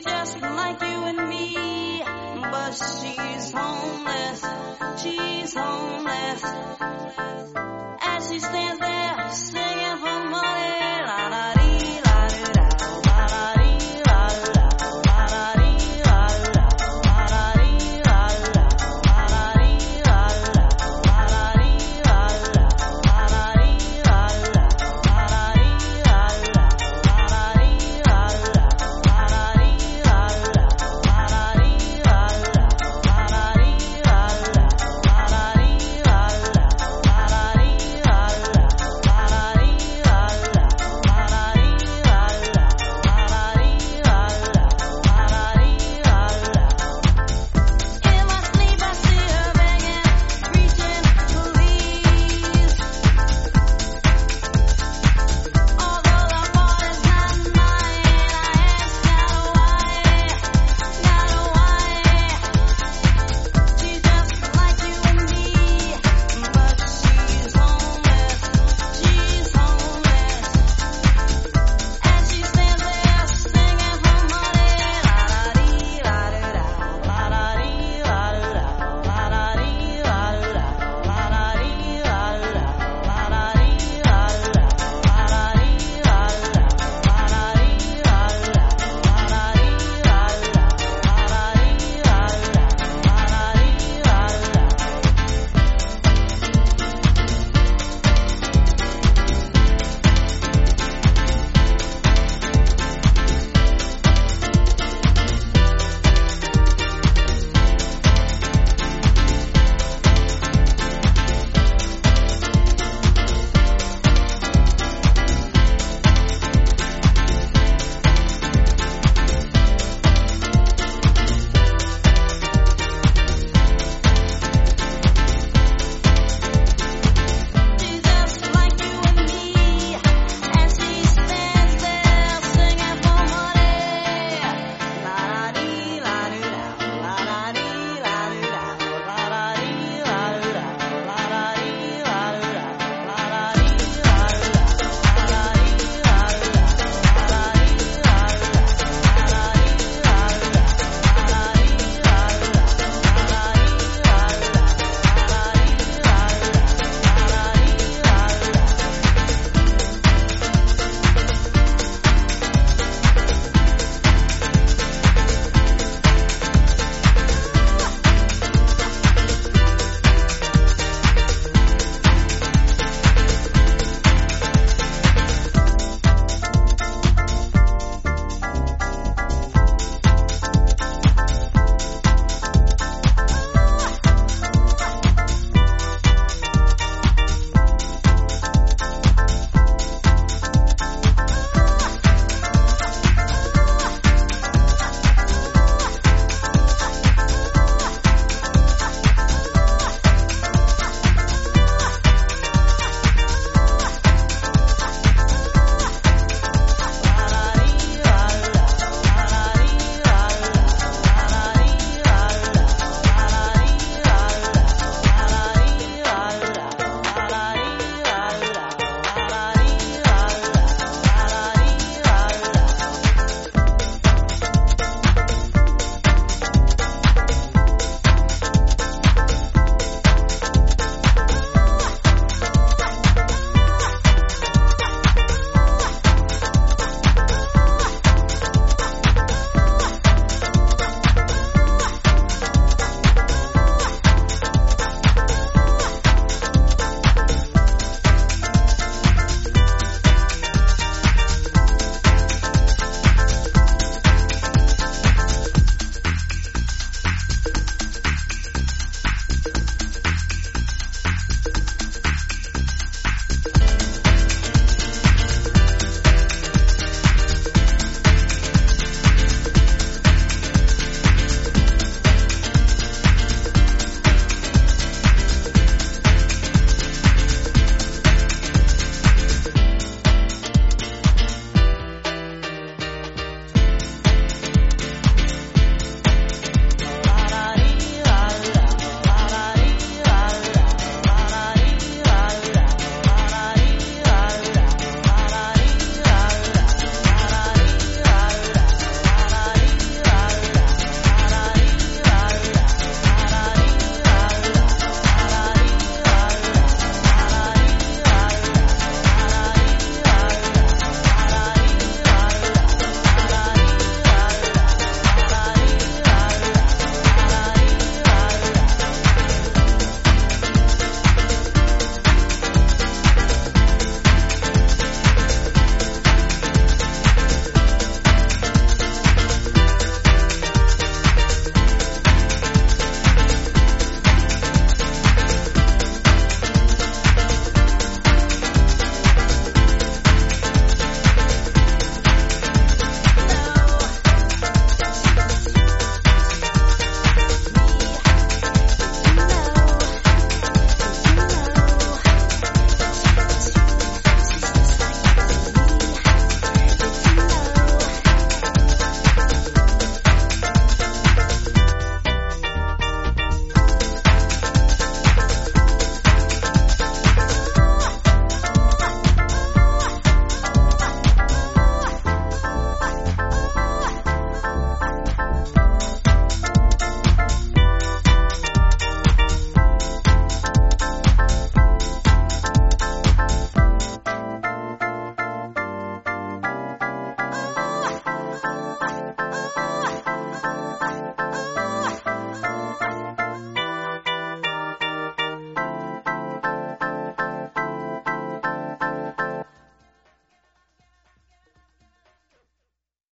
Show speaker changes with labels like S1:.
S1: just like you and me, but she's homeless. She's homeless. As she stands there 哦。